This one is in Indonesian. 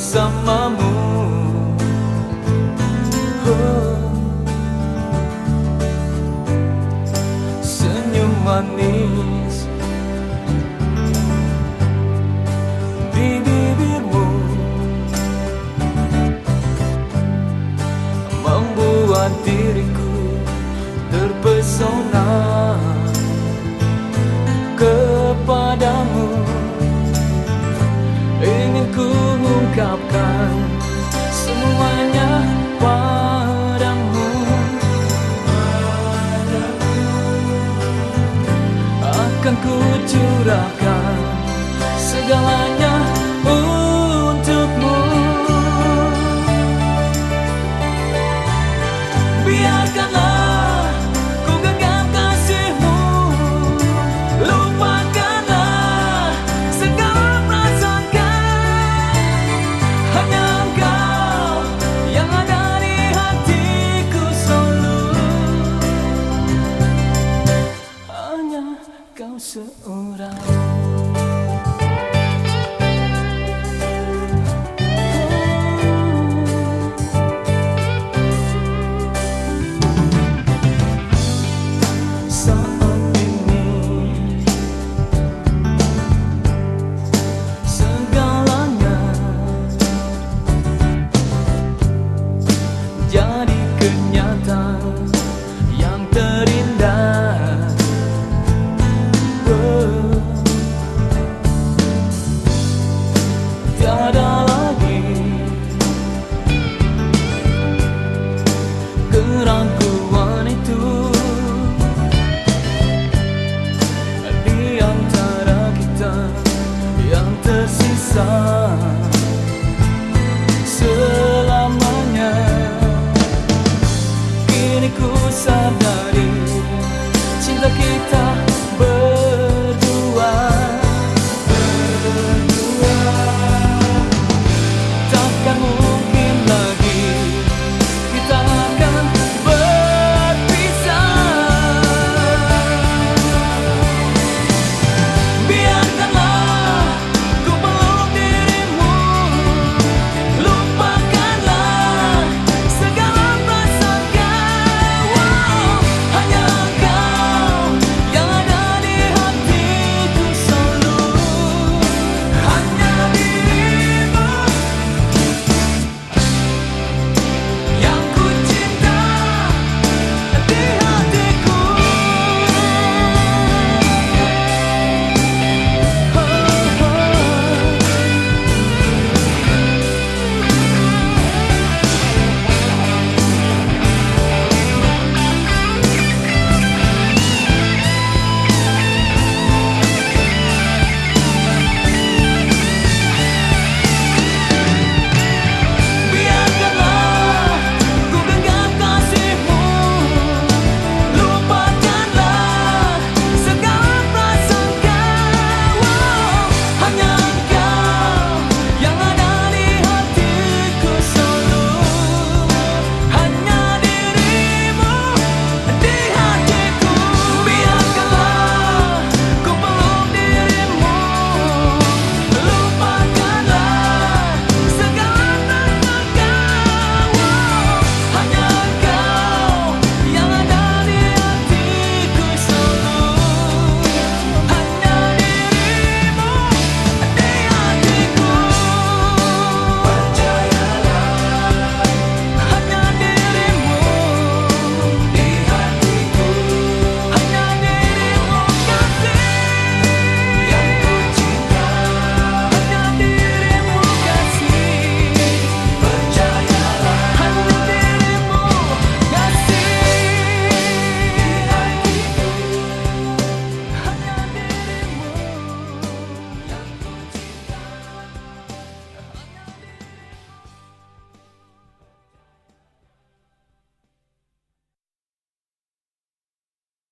bersamamu oh. Senyuman harapkan semuanya padamu. Akan kucurahkan segalanya untukmu. Biarkanlah 教室舞蹈。